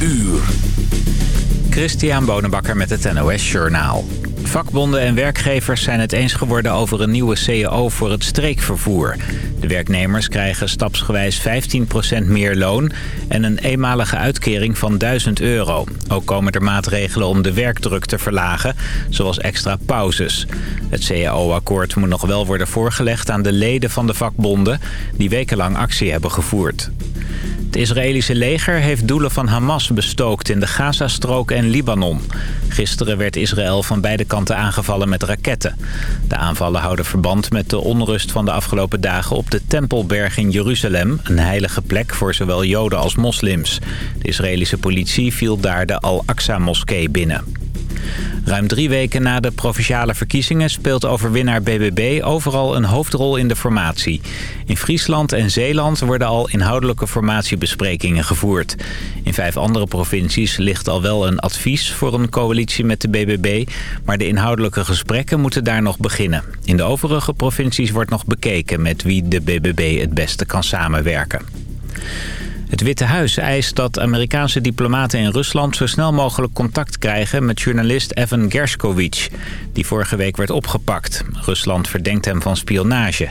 uur. Christian Bonenbakker met het NOS Journaal. Vakbonden en werkgevers zijn het eens geworden over een nieuwe CAO voor het streekvervoer. De werknemers krijgen stapsgewijs 15% meer loon en een eenmalige uitkering van 1000 euro. Ook komen er maatregelen om de werkdruk te verlagen, zoals extra pauzes. Het CAO-akkoord moet nog wel worden voorgelegd aan de leden van de vakbonden... die wekenlang actie hebben gevoerd. Het Israëlische leger heeft doelen van Hamas bestookt in de Gazastrook en Libanon. Gisteren werd Israël van beide kanten aangevallen met raketten. De aanvallen houden verband met de onrust van de afgelopen dagen op de Tempelberg in Jeruzalem. Een heilige plek voor zowel joden als moslims. De Israëlische politie viel daar de Al-Aqsa-moskee binnen. Ruim drie weken na de provinciale verkiezingen speelt overwinnaar BBB overal een hoofdrol in de formatie. In Friesland en Zeeland worden al inhoudelijke formatiebesprekingen gevoerd. In vijf andere provincies ligt al wel een advies voor een coalitie met de BBB... maar de inhoudelijke gesprekken moeten daar nog beginnen. In de overige provincies wordt nog bekeken met wie de BBB het beste kan samenwerken. Het Witte Huis eist dat Amerikaanse diplomaten in Rusland zo snel mogelijk contact krijgen met journalist Evan Gershkovich, die vorige week werd opgepakt. Rusland verdenkt hem van spionage.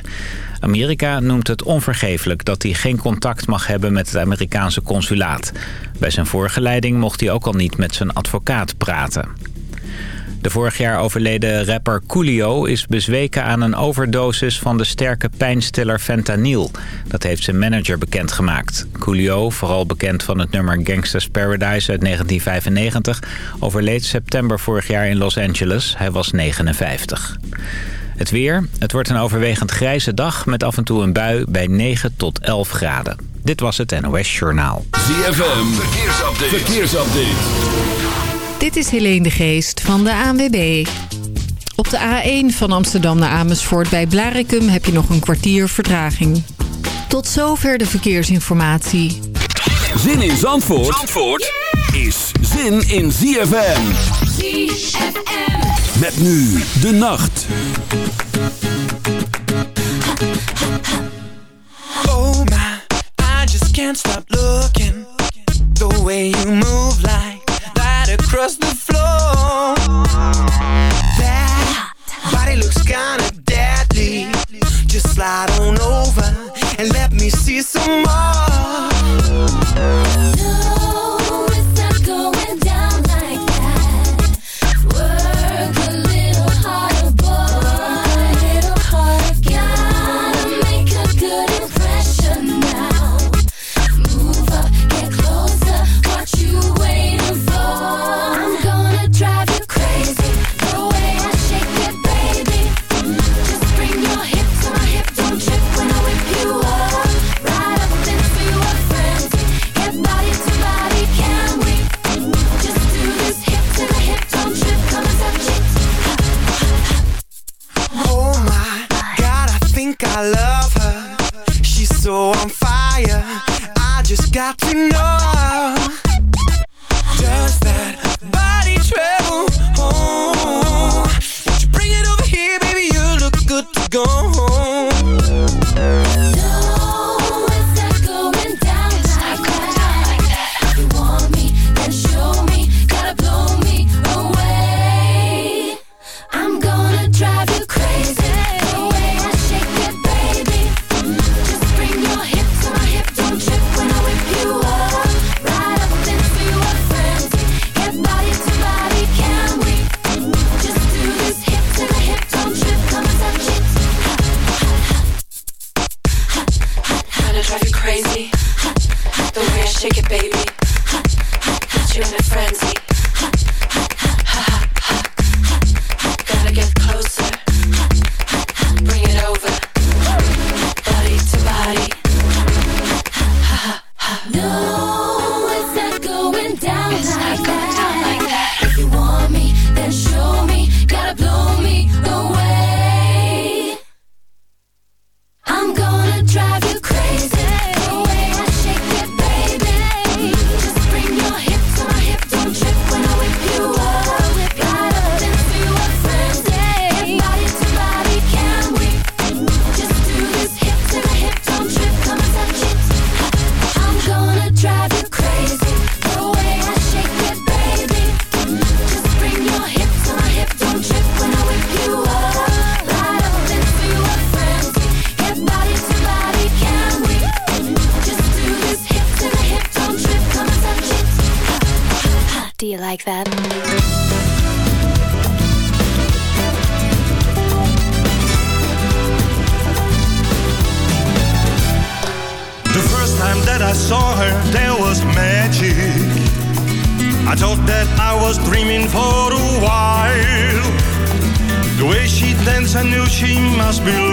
Amerika noemt het onvergeeflijk dat hij geen contact mag hebben met het Amerikaanse consulaat. Bij zijn voorgeleiding mocht hij ook al niet met zijn advocaat praten. De vorig jaar overleden rapper Coolio is bezweken aan een overdosis van de sterke pijnstiller fentanyl. Dat heeft zijn manager bekendgemaakt. Coolio, vooral bekend van het nummer Gangsta's Paradise uit 1995... overleed september vorig jaar in Los Angeles. Hij was 59. Het weer. Het wordt een overwegend grijze dag met af en toe een bui bij 9 tot 11 graden. Dit was het NOS Journaal. ZFM, verkeersupdate. verkeersupdate. Dit is Helene de Geest van de ANWB. Op de A1 van Amsterdam naar Amersfoort bij Blarikum heb je nog een kwartier vertraging. Tot zover de verkeersinformatie. Zin in Zandvoort, Zandvoort is zin in ZFM. ZFM. Met nu de nacht. Oh my, I just can't stop looking. The way you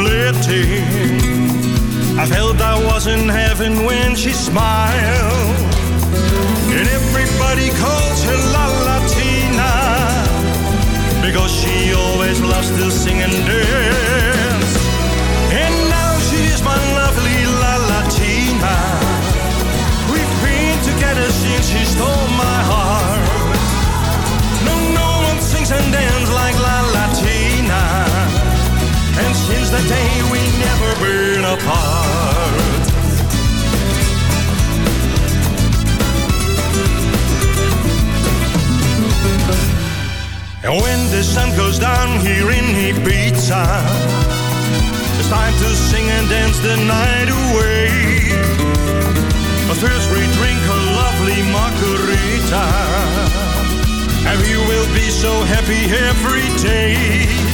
must. I felt I was in heaven when she smiled. And everybody calls her La Latina because she always loves to sing and dance. And now she's my lovely La Latina. We've been together since she stole my heart. No, no one sings and dances like La Latina. Since that day we never been apart. And when the sun goes down here in Ibiza, it's time to sing and dance the night away. But first we drink a lovely margarita, and we will be so happy every day.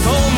Stole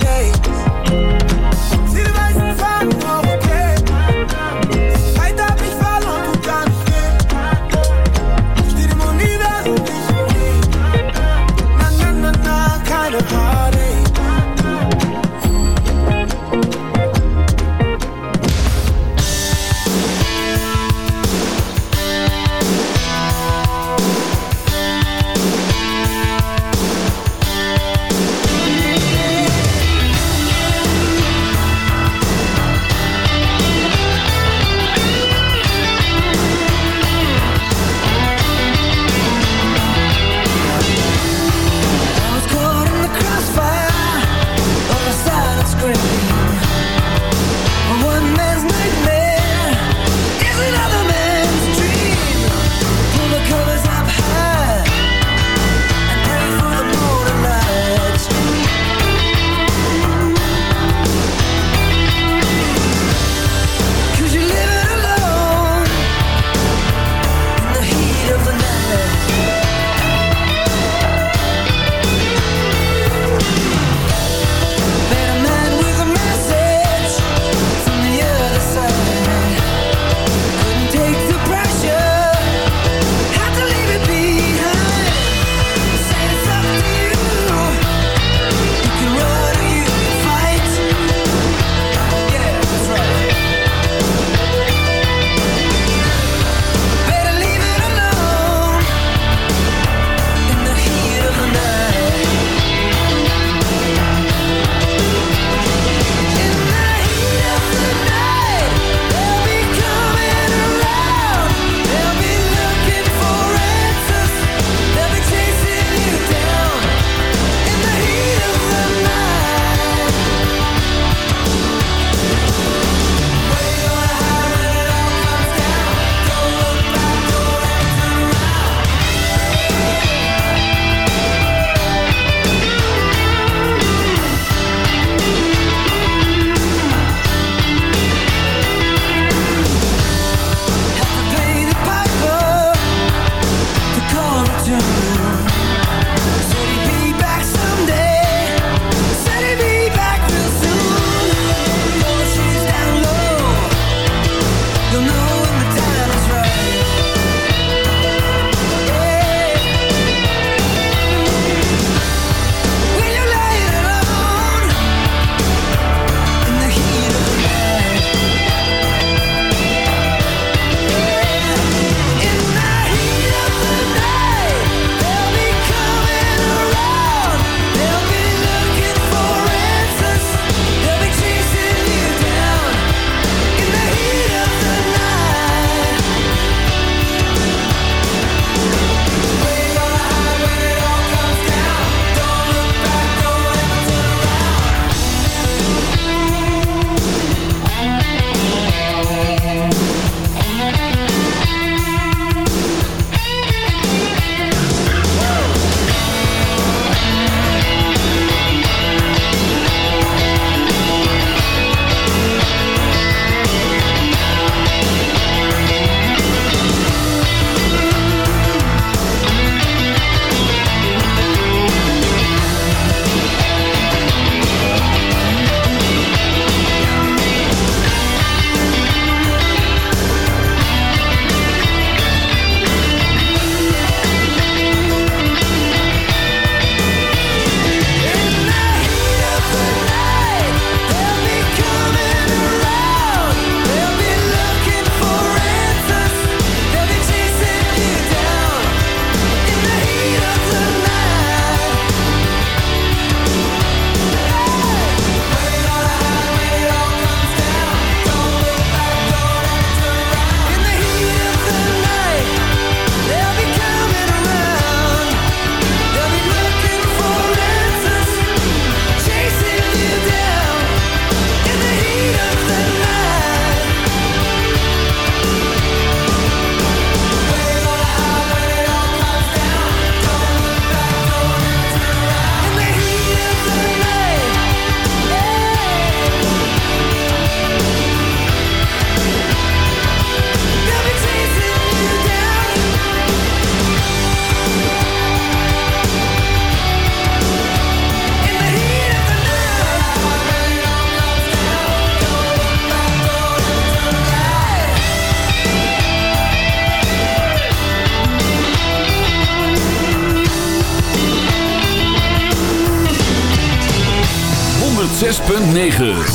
9.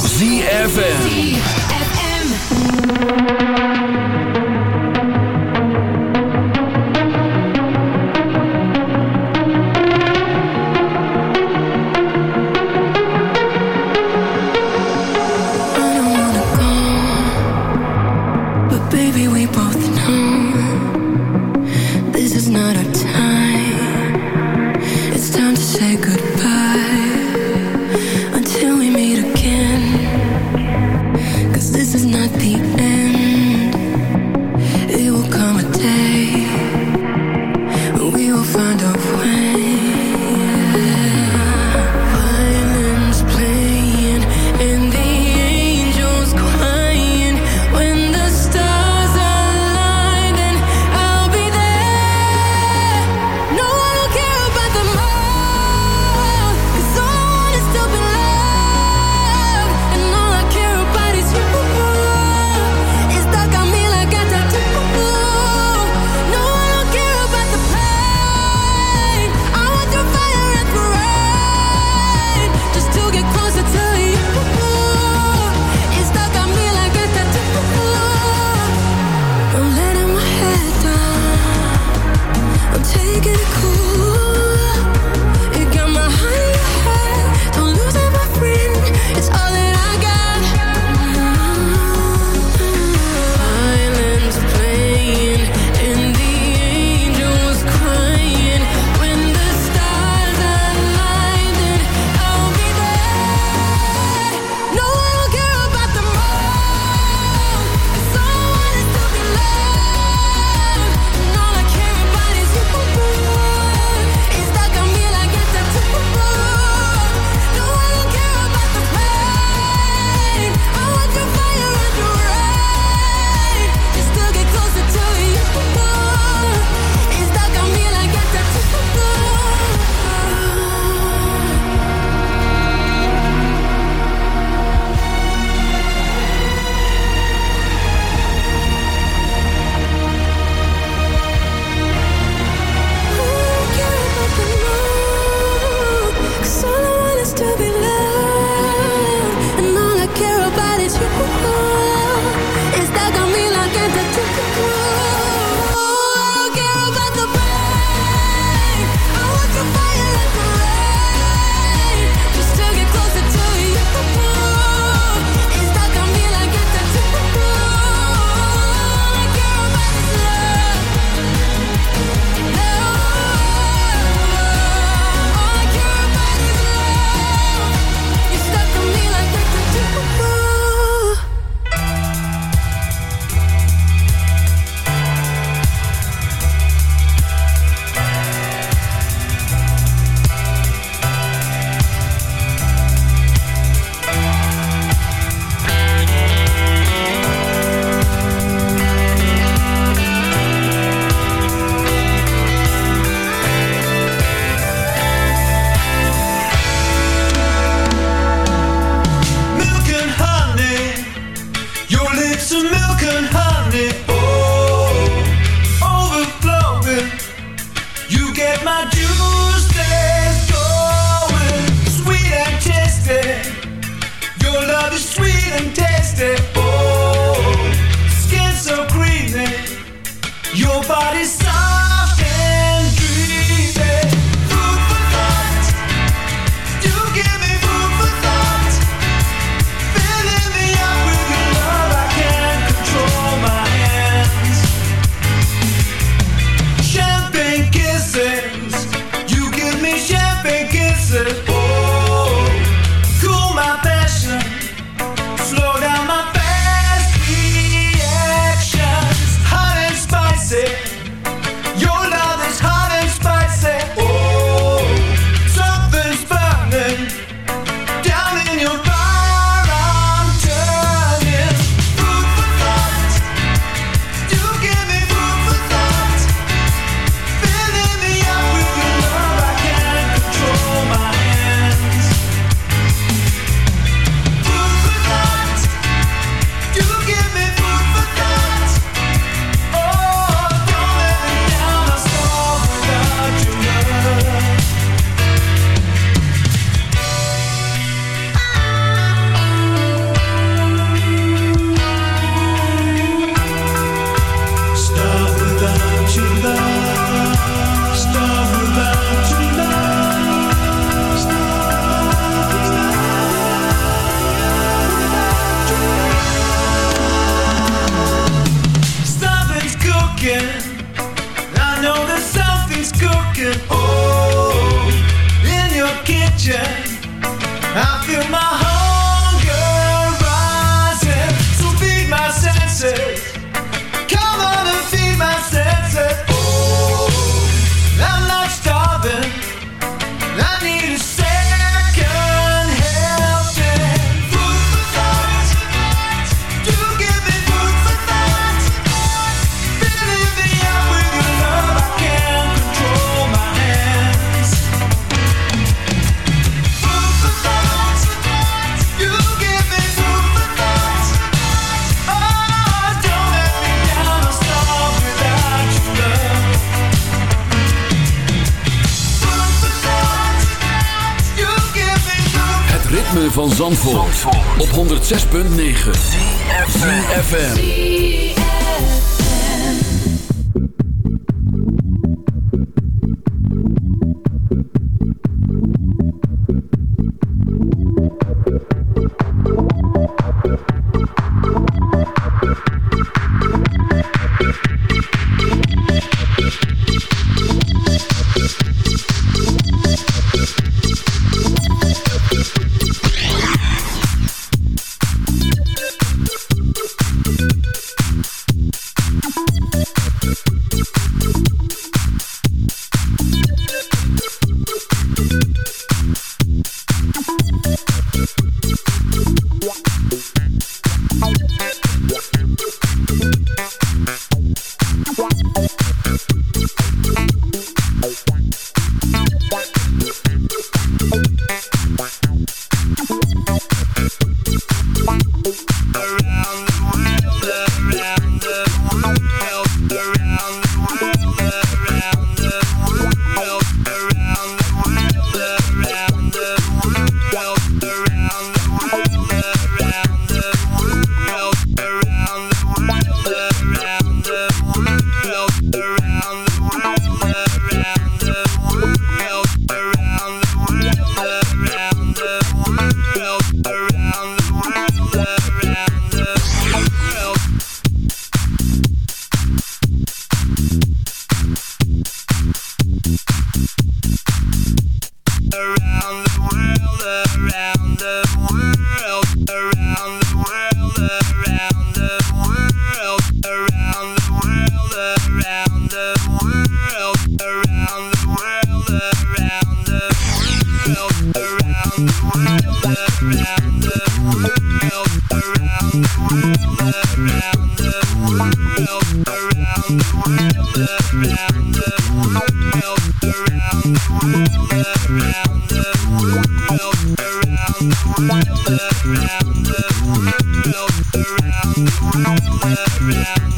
around the world, around the world.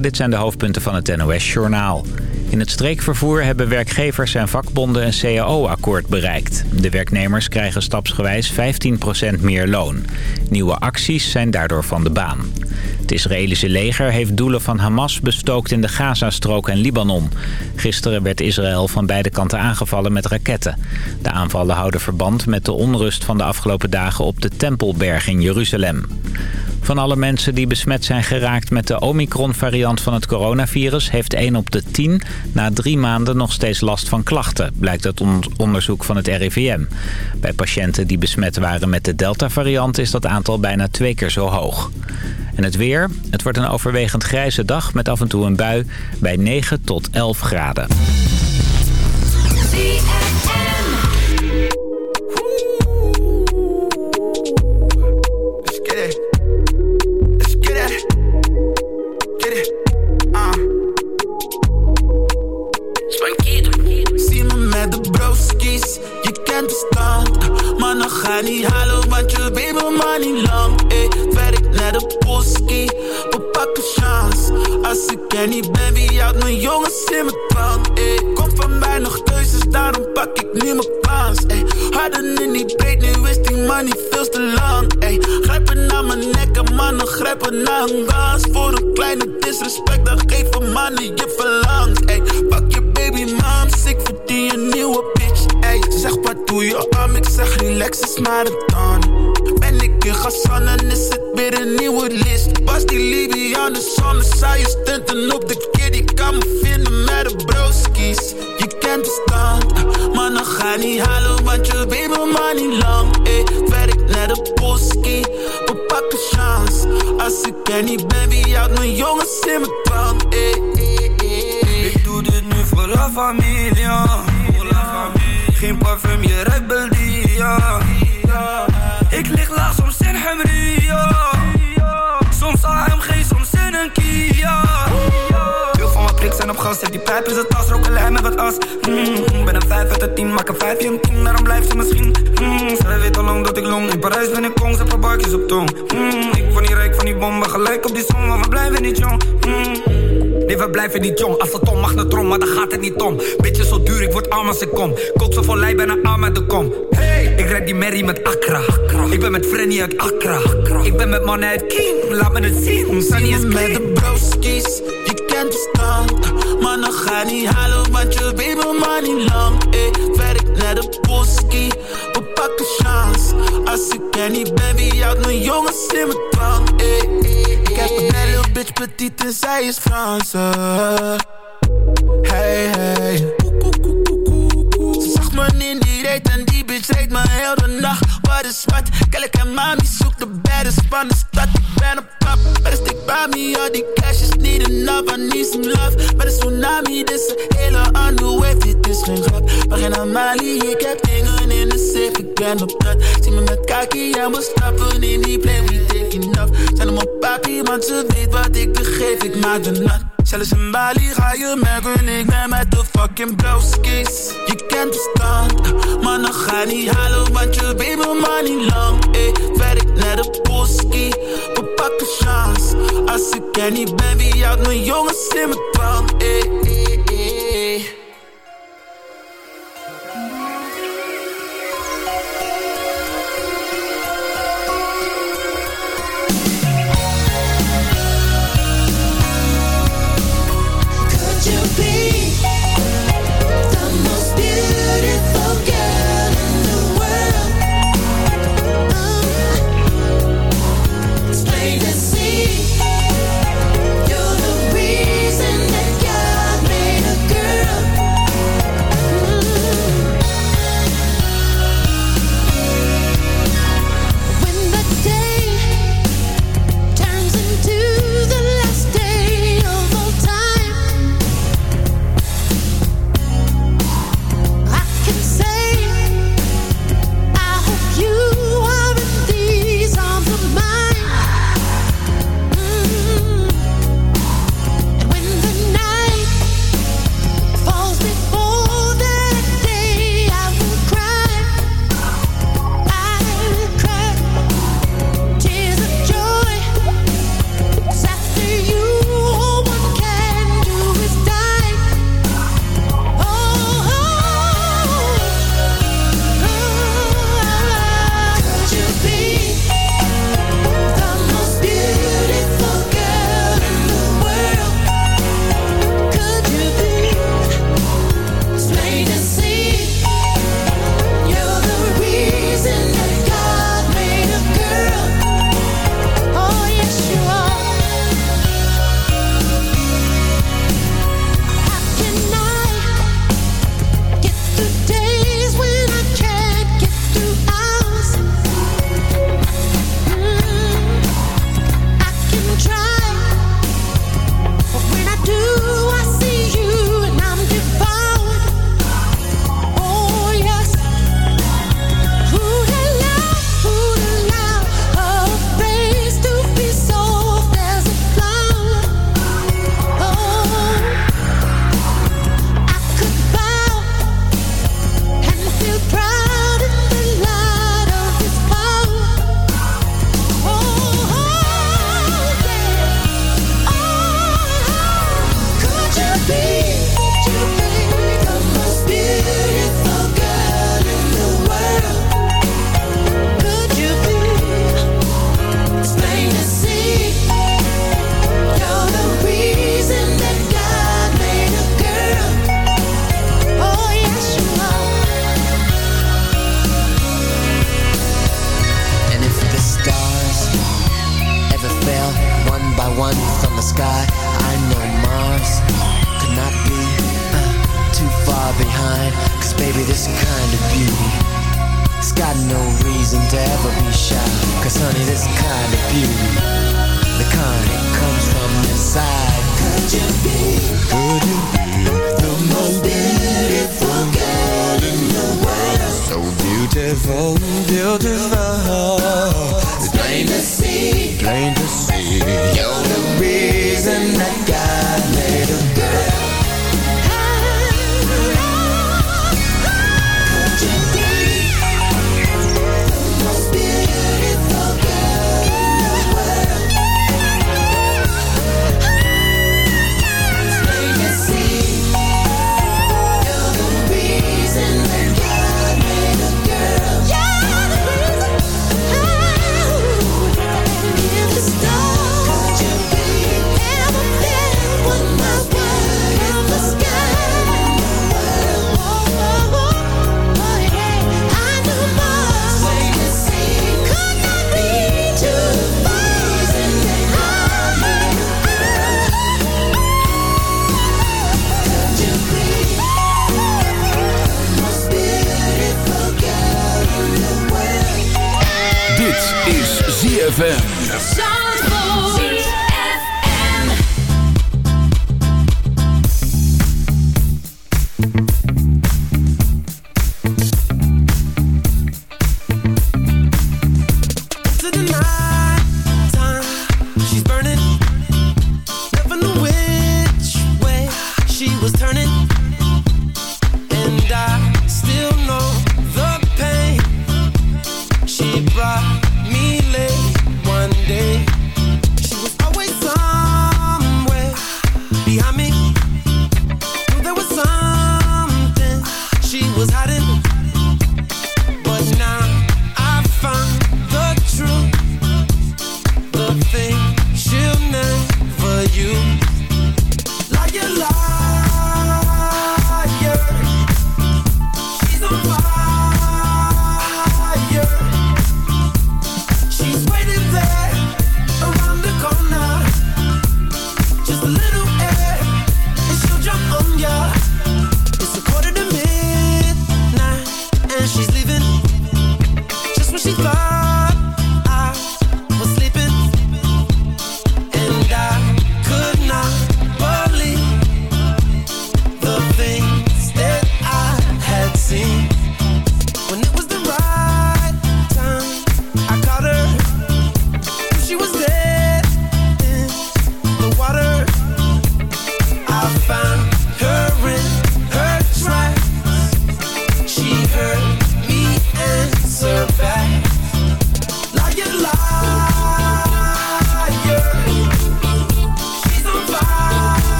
Dit zijn de hoofdpunten van het NOS-journaal. In het streekvervoer hebben werkgevers en vakbonden een CAO-akkoord bereikt. De werknemers krijgen stapsgewijs 15% meer loon. Nieuwe acties zijn daardoor van de baan. Het Israëlische leger heeft doelen van Hamas bestookt in de Gazastrook en Libanon. Gisteren werd Israël van beide kanten aangevallen met raketten. De aanvallen houden verband met de onrust van de afgelopen dagen op de Tempelberg in Jeruzalem. Van alle mensen die besmet zijn geraakt met de Omicron-variant van het coronavirus... heeft 1 op de 10 na drie maanden nog steeds last van klachten... blijkt uit on- onderzoek van het RIVM. Bij patiënten die besmet waren met de Delta-variant... is dat aantal bijna twee keer zo hoog. En het weer. Het wordt een overwegend grijze dag met af en toe een bui bij 9 tot 11 graden. Als ik er niet ben, wie houdt mijn jongens in mijn dwang? Ey, kom van mij nog keuzes, daarom pak ik nu mijn kans. Ey, harder in die breed, nu is die niet veel te lang. Ey, grijpen naar mijn nek en mannen grijpen naar een gas. Voor een kleine disrespect, dan geven mannen je verlangt. Ey, pak je baby moms, ik verdien een nieuwe bitch. Ey, zeg wat doe je arm, ik zeg relax is maar een dan. Ben ik Gassan, dan is het weer een nieuwe list. Was die Libyan de zon, saaie stunten op de kid. Ik kan me vinden met de broskies. Je kent de stand, maar dan ga niet halen, want je weet me maar niet lang. Ey, werk naar de boski, we pakken chance. Als ik er niet ben, wie houdt mijn jongens in mijn ey. Ik doe dit nu voor la familia. Geen parfum, je ruikt Beldia. Ik lig laag zet die pijp in zijn tas, rook een lijn met wat as. Mm, ben een 5 uit de 10, maak een 5 een 10, daarom blijft ze misschien. Mm, zij weet al lang dat ik long, in Parijs ben ik kong, zet paar barkjes op tong. Mm, ik van die rijk van die bommen, gelijk op die song, maar we blijven niet jong. Mm. Nee, we blijven niet jong. Als het om mag naar trom, maar dan gaat het niet om. Beetje zo duur, ik word arm als ik kom. Kook zo van lijn, bijna arm uit de kom. Hey, ik rijd die Mary met Accra. Ik ben met Frenny uit Accra. Ik ben met mannen uit King, laat me het zien. Sunny is met de broskies, je kent de stand. Maar dan ga niet halen, want je weet maar niet lang. Ey, werk naar de boski, we pakken chance. Als ik er niet ben, wie houdt mijn jongens in mijn ey, ik heb een little bitch, petite en zij is Franse. Hey, hey. Ze zag me in die reet en die bitch reed me heel de nacht. Wat is wat? Kijk en mami zoekt de baddest van de stad. Ik ben een pap, maar stick bij me. All die cash is niet enough, I need some love. Maar de tsunami, dit is een hele andere wave. Dit is geen grap, maar geen Amali. Ik heb dingen in de safe, ik ben op dat. Zie me met kaki en we stappen in die plane. We taking off. Zijn hem op papi, want ze weet wat ik begeef. Ik maak de nat. Zelfs in Bali ga je merken, ik ben met de fucking broskies. Je kent de stand, maar dan ga niet halen, want je me maar niet lang. Ey, werk naar de boski, we pakken chance. Als ik er niet ben, wie houdt mijn jongens in mijn ey, ey.